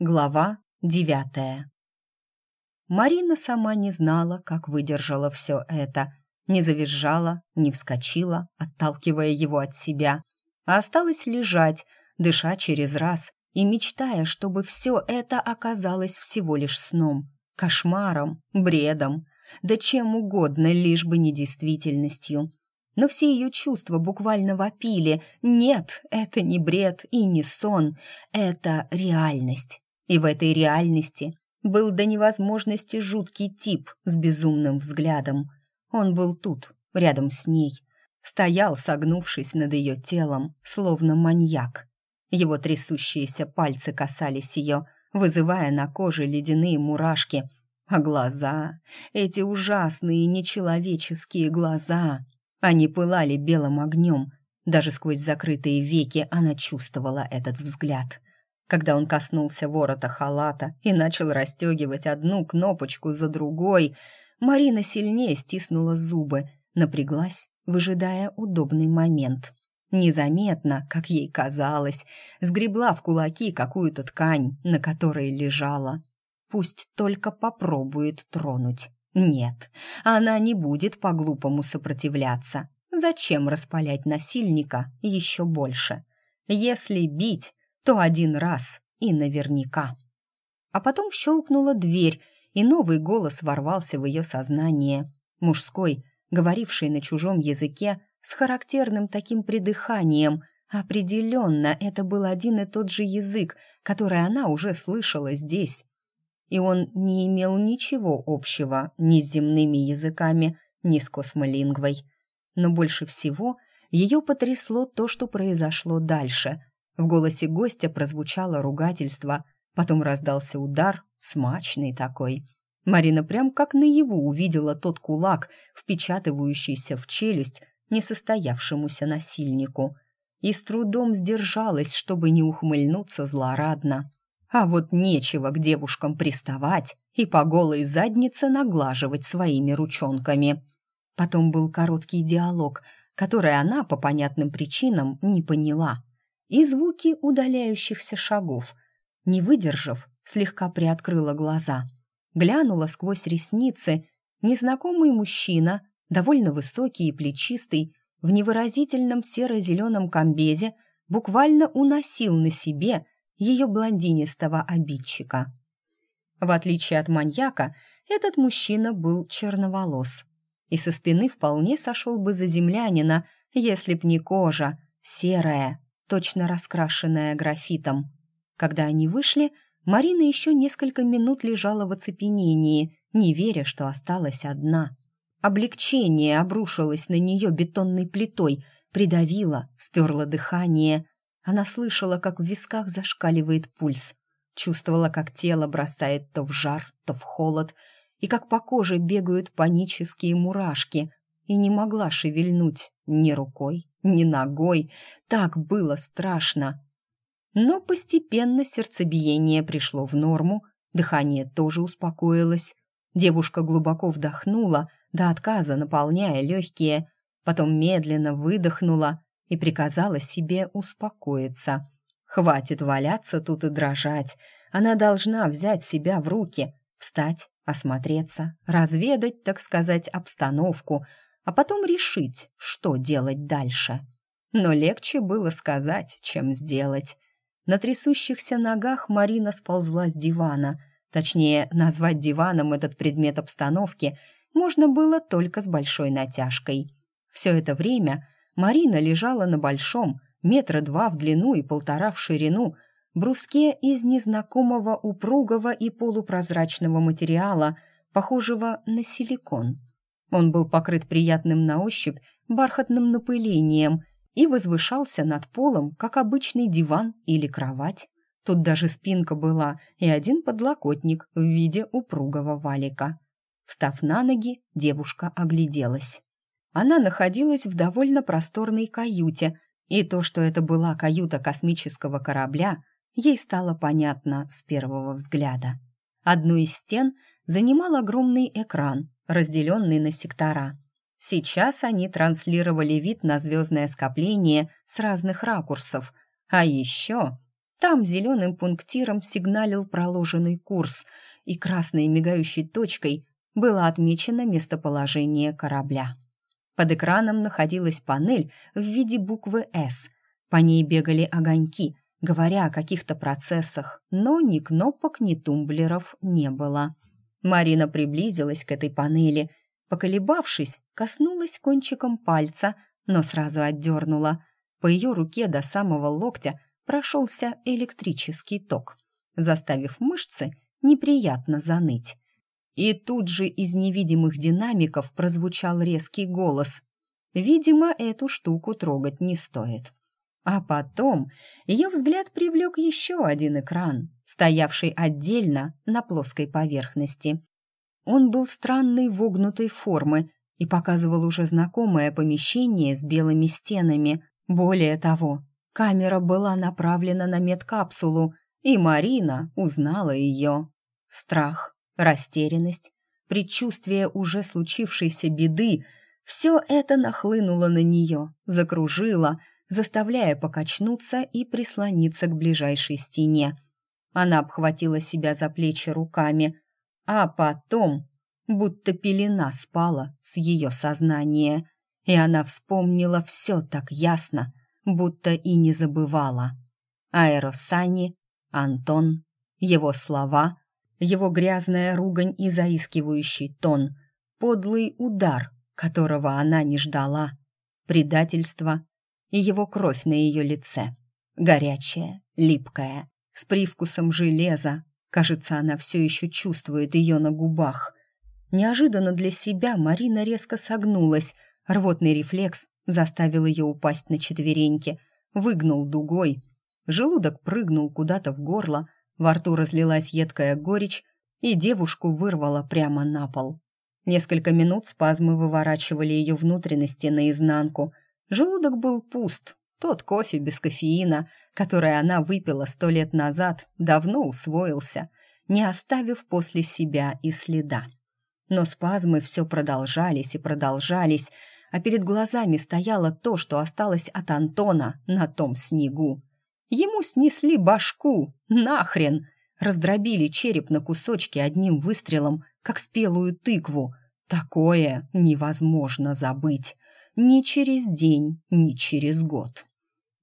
Глава девятая. Марина сама не знала, как выдержала все это. Не завизжала, не вскочила, отталкивая его от себя, а осталась лежать, дыша через раз и мечтая, чтобы все это оказалось всего лишь сном, кошмаром, бредом, да чем угодно, лишь бы не действительностью. Но все ее чувства буквально вопили. Нет, это не бред и не сон, это реальность. И в этой реальности был до невозможности жуткий тип с безумным взглядом. Он был тут, рядом с ней, стоял, согнувшись над ее телом, словно маньяк. Его трясущиеся пальцы касались ее, вызывая на коже ледяные мурашки, а глаза, эти ужасные нечеловеческие глаза, они пылали белым огнем. Даже сквозь закрытые веки она чувствовала этот взгляд когда он коснулся ворота халата и начал расстегивать одну кнопочку за другой, Марина сильнее стиснула зубы, напряглась, выжидая удобный момент. Незаметно, как ей казалось, сгребла в кулаки какую-то ткань, на которой лежала. Пусть только попробует тронуть. Нет, она не будет по-глупому сопротивляться. Зачем распалять насильника еще больше? Если бить, то один раз и наверняка. А потом щелкнула дверь, и новый голос ворвался в ее сознание. Мужской, говоривший на чужом языке, с характерным таким придыханием. Определенно, это был один и тот же язык, который она уже слышала здесь. И он не имел ничего общего ни с земными языками, ни с космолингвой. Но больше всего ее потрясло то, что произошло дальше — в голосе гостя прозвучало ругательство, потом раздался удар, смачный такой. Марина прям как наяву увидела тот кулак, впечатывающийся в челюсть несостоявшемуся насильнику, и с трудом сдержалась, чтобы не ухмыльнуться злорадно. А вот нечего к девушкам приставать и по голой заднице наглаживать своими ручонками. Потом был короткий диалог, который она по понятным причинам не поняла и звуки удаляющихся шагов. Не выдержав, слегка приоткрыла глаза. Глянула сквозь ресницы. Незнакомый мужчина, довольно высокий и плечистый, в невыразительном серо-зеленом комбезе буквально уносил на себе ее блондинистого обидчика. В отличие от маньяка, этот мужчина был черноволос и со спины вполне сошел бы за землянина, если б не кожа, серая, точно раскрашенная графитом. Когда они вышли, Марина еще несколько минут лежала в оцепенении, не веря, что осталась одна. Облегчение обрушилось на нее бетонной плитой, придавило, сперло дыхание. Она слышала, как в висках зашкаливает пульс, чувствовала, как тело бросает то в жар, то в холод, и как по коже бегают панические мурашки, и не могла шевельнуть ни рукой, ни ногой. Так было страшно. Но постепенно сердцебиение пришло в норму, дыхание тоже успокоилось. Девушка глубоко вдохнула, до отказа наполняя легкие, потом медленно выдохнула и приказала себе успокоиться. Хватит валяться тут и дрожать. Она должна взять себя в руки, встать, осмотреться, разведать, так сказать, обстановку — а потом решить, что делать дальше. Но легче было сказать, чем сделать. На трясущихся ногах Марина сползла с дивана. Точнее, назвать диваном этот предмет обстановки можно было только с большой натяжкой. Все это время Марина лежала на большом, метра два в длину и полтора в ширину, бруске из незнакомого упругого и полупрозрачного материала, похожего на силикон. Он был покрыт приятным на ощупь бархатным напылением и возвышался над полом, как обычный диван или кровать. Тут даже спинка была и один подлокотник в виде упругого валика. Встав на ноги, девушка огляделась. Она находилась в довольно просторной каюте, и то, что это была каюта космического корабля, ей стало понятно с первого взгляда. Одну из стен занимал огромный экран, разделенный на сектора. Сейчас они транслировали вид на звездное скопление с разных ракурсов. А еще Там зеленым пунктиром сигналил проложенный курс, и красной мигающей точкой было отмечено местоположение корабля. Под экраном находилась панель в виде буквы «С». По ней бегали огоньки, говоря о каких-то процессах, но ни кнопок, ни тумблеров не было. Марина приблизилась к этой панели, поколебавшись, коснулась кончиком пальца, но сразу отдернула. По ее руке до самого локтя прошелся электрический ток, заставив мышцы неприятно заныть. И тут же из невидимых динамиков прозвучал резкий голос. Видимо, эту штуку трогать не стоит. А потом ее взгляд привлек еще один экран, стоявший отдельно на плоской поверхности. Он был странной вогнутой формы и показывал уже знакомое помещение с белыми стенами. Более того, камера была направлена на медкапсулу, и Марина узнала ее. Страх, растерянность, предчувствие уже случившейся беды — все это нахлынуло на нее, закружило, заставляя покачнуться и прислониться к ближайшей стене. Она обхватила себя за плечи руками, а потом будто пелена спала с ее сознания, и она вспомнила все так ясно, будто и не забывала. Аэросани, Антон, его слова, его грязная ругань и заискивающий тон, подлый удар, которого она не ждала, предательство и его кровь на ее лице. Горячая, липкая, с привкусом железа. Кажется, она все еще чувствует ее на губах. Неожиданно для себя Марина резко согнулась. Рвотный рефлекс заставил ее упасть на четвереньки, выгнул дугой. Желудок прыгнул куда-то в горло, во рту разлилась едкая горечь, и девушку вырвало прямо на пол. Несколько минут спазмы выворачивали ее внутренности наизнанку. Желудок был пуст. Тот кофе без кофеина, который она выпила сто лет назад, давно усвоился, не оставив после себя и следа. Но спазмы все продолжались и продолжались, а перед глазами стояло то, что осталось от Антона на том снегу. Ему снесли башку, нахрен! Раздробили череп на кусочки одним выстрелом, как спелую тыкву. Такое невозможно забыть. Ни через день, ни через год.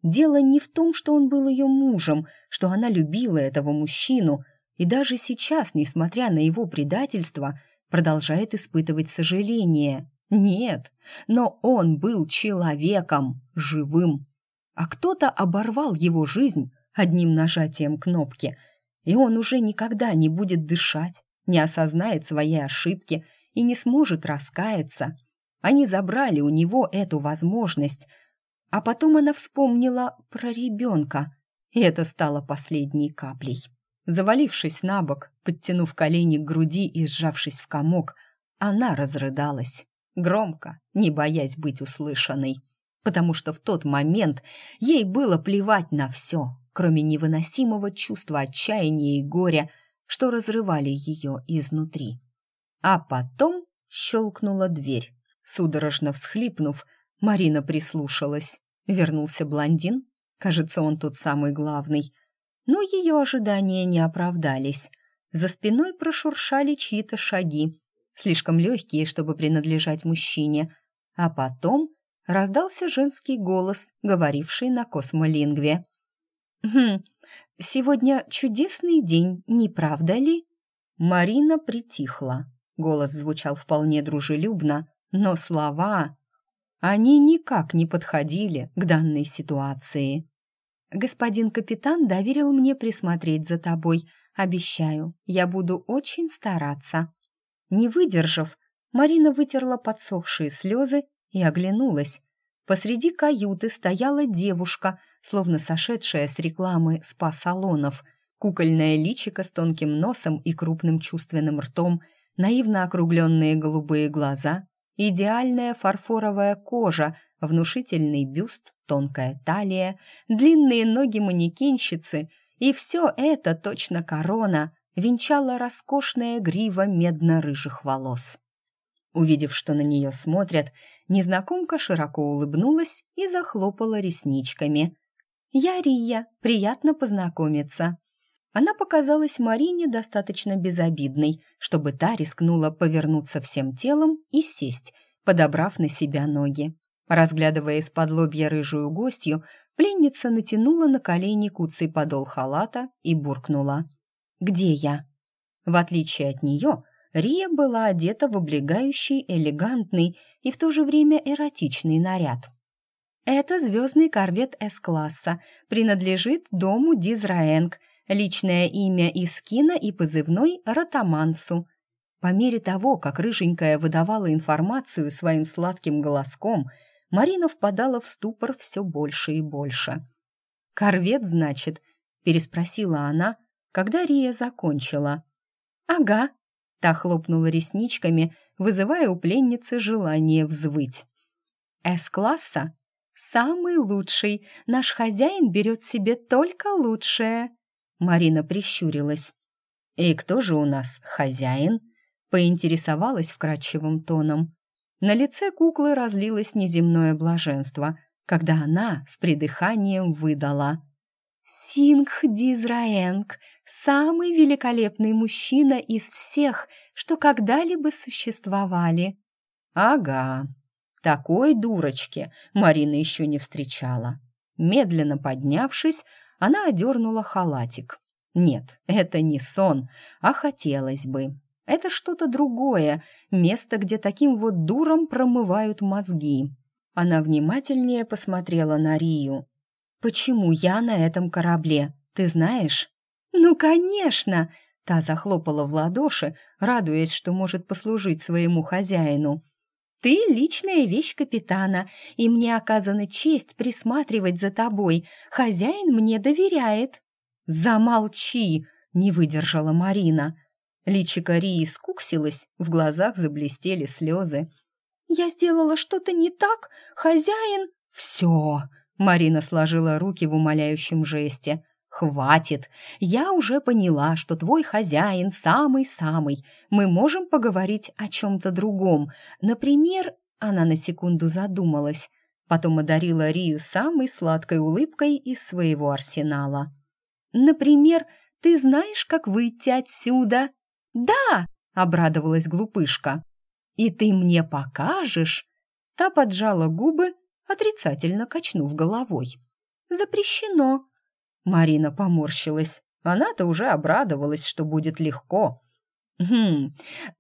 Дело не в том, что он был ее мужем, что она любила этого мужчину, и даже сейчас, несмотря на его предательство, продолжает испытывать сожаление. Нет, но он был человеком, живым. А кто-то оборвал его жизнь одним нажатием кнопки, и он уже никогда не будет дышать, не осознает своей ошибки и не сможет раскаяться. Они забрали у него эту возможность, а потом она вспомнила про ребенка, и это стало последней каплей. Завалившись на бок, подтянув колени к груди и сжавшись в комок, она разрыдалась, громко, не боясь быть услышанной, потому что в тот момент ей было плевать на все, кроме невыносимого чувства отчаяния и горя, что разрывали ее изнутри. А потом щелкнула дверь. Судорожно всхлипнув, Марина прислушалась. Вернулся блондин. Кажется, он тут самый главный. Но ее ожидания не оправдались. За спиной прошуршали чьи-то шаги, слишком легкие, чтобы принадлежать мужчине. А потом раздался женский голос, говоривший на космолингве. «Хм, сегодня чудесный день, не правда ли?» Марина притихла. Голос звучал вполне дружелюбно, но слова... Они никак не подходили к данной ситуации. «Господин капитан доверил мне присмотреть за тобой. Обещаю, я буду очень стараться». Не выдержав, Марина вытерла подсохшие слезы и оглянулась. Посреди каюты стояла девушка, словно сошедшая с рекламы спа-салонов. Кукольное личико с тонким носом и крупным чувственным ртом, наивно округленные голубые глаза, идеальная фарфоровая кожа, внушительный бюст, тонкая талия, длинные ноги манекенщицы, и все это точно корона венчала роскошная грива медно-рыжих волос. Увидев, что на нее смотрят, незнакомка широко улыбнулась и захлопала ресничками. «Я Рия, приятно познакомиться». Она показалась Марине достаточно безобидной, чтобы та рискнула повернуться всем телом и сесть, подобрав на себя ноги. Разглядывая из-под лобья рыжую гостью, пленница натянула на колени куцый подол халата и буркнула. «Где я?» В отличие от нее, Рия была одета в облегающий, элегантный и в то же время эротичный наряд. «Это звездный корвет С-класса, принадлежит дому Дизраэнг», личное имя Искина и позывной Ротамансу. По мере того, как рыженькая выдавала информацию своим сладким голоском, Марина впадала в ступор все больше и больше. «Корвет, значит?» — переспросила она, когда Рия закончила. «Ага», — та хлопнула ресничками, вызывая у пленницы желание взвыть. «С-класса? Самый лучший. Наш хозяин берет себе только лучшее». Марина прищурилась. «И кто же у нас хозяин?» поинтересовалась вкрадчивым тоном. На лице куклы разлилось неземное блаженство, когда она с придыханием выдала. «Сингх Дизраэнг, самый великолепный мужчина из всех, что когда-либо существовали». «Ага, такой дурочки Марина еще не встречала». Медленно поднявшись, она одернула халатик. Нет, это не сон, а хотелось бы. Это что-то другое, место, где таким вот дуром промывают мозги. Она внимательнее посмотрела на Рию. «Почему я на этом корабле, ты знаешь?» «Ну, конечно!» Та захлопала в ладоши, радуясь, что может послужить своему хозяину. Ты личная вещь капитана, и мне оказана честь присматривать за тобой. Хозяин мне доверяет». «Замолчи!» — не выдержала Марина. Личико Рии скуксилось, в глазах заблестели слезы. «Я сделала что-то не так? Хозяин...» «Все!» — Марина сложила руки в умоляющем жесте. «Хватит! Я уже поняла, что твой хозяин самый-самый. Мы можем поговорить о чем-то другом. Например...» Она на секунду задумалась, потом одарила Рию самой сладкой улыбкой из своего арсенала. «Например, ты знаешь, как выйти отсюда?» «Да!» — обрадовалась глупышка. «И ты мне покажешь?» Та поджала губы, отрицательно качнув головой. «Запрещено!» Марина поморщилась. Она-то уже обрадовалась, что будет легко. «Хм,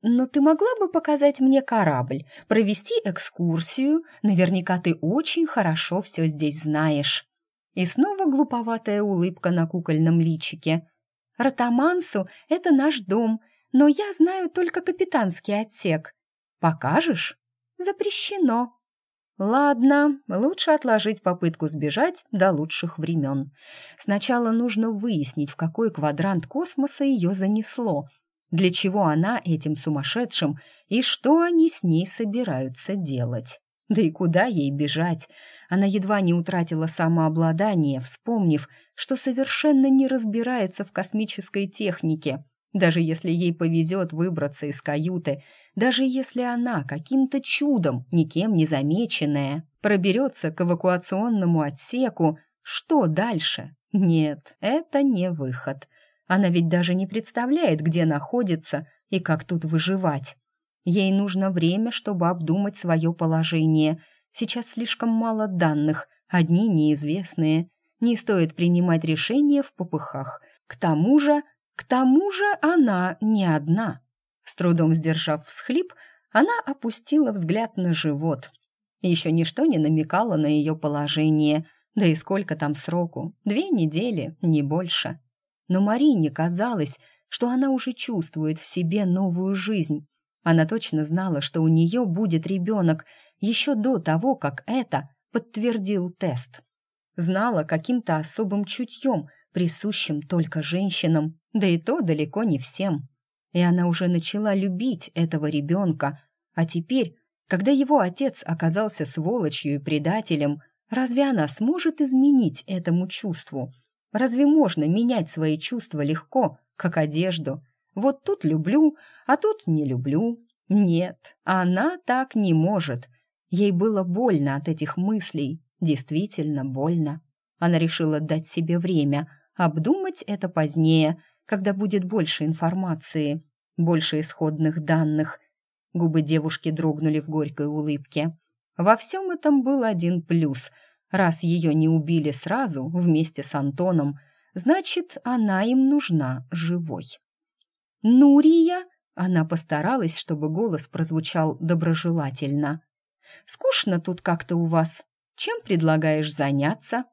но ты могла бы показать мне корабль, провести экскурсию? Наверняка ты очень хорошо все здесь знаешь». И снова глуповатая улыбка на кукольном личике. «Ротамансу — это наш дом, но я знаю только капитанский отсек. Покажешь?» «Запрещено», Ладно, лучше отложить попытку сбежать до лучших времен. Сначала нужно выяснить, в какой квадрант космоса ее занесло, для чего она этим сумасшедшим и что они с ней собираются делать. Да и куда ей бежать? Она едва не утратила самообладание, вспомнив, что совершенно не разбирается в космической технике даже если ей повезет выбраться из каюты, даже если она каким-то чудом, никем не замеченная, проберется к эвакуационному отсеку, что дальше? Нет, это не выход. Она ведь даже не представляет, где находится и как тут выживать. Ей нужно время, чтобы обдумать свое положение. Сейчас слишком мало данных, одни неизвестные. Не стоит принимать решения в попыхах. К тому же к тому же она не одна. С трудом сдержав всхлип, она опустила взгляд на живот. Еще ничто не намекало на ее положение, да и сколько там сроку, две недели, не больше. Но Марине казалось, что она уже чувствует в себе новую жизнь. Она точно знала, что у нее будет ребенок еще до того, как это подтвердил тест. Знала каким-то особым чутьем, присущим только женщинам, да и то далеко не всем. И она уже начала любить этого ребенка, а теперь, когда его отец оказался сволочью и предателем, разве она сможет изменить этому чувству? Разве можно менять свои чувства легко, как одежду? Вот тут люблю, а тут не люблю. Нет, она так не может. Ей было больно от этих мыслей, действительно больно. Она решила дать себе время, обдумать это позднее, когда будет больше информации, больше исходных данных. Губы девушки дрогнули в горькой улыбке. Во всем этом был один плюс. Раз ее не убили сразу вместе с Антоном, значит, она им нужна живой. «Нурия!» Она постаралась, чтобы голос прозвучал доброжелательно. «Скучно тут как-то у вас. Чем предлагаешь заняться?»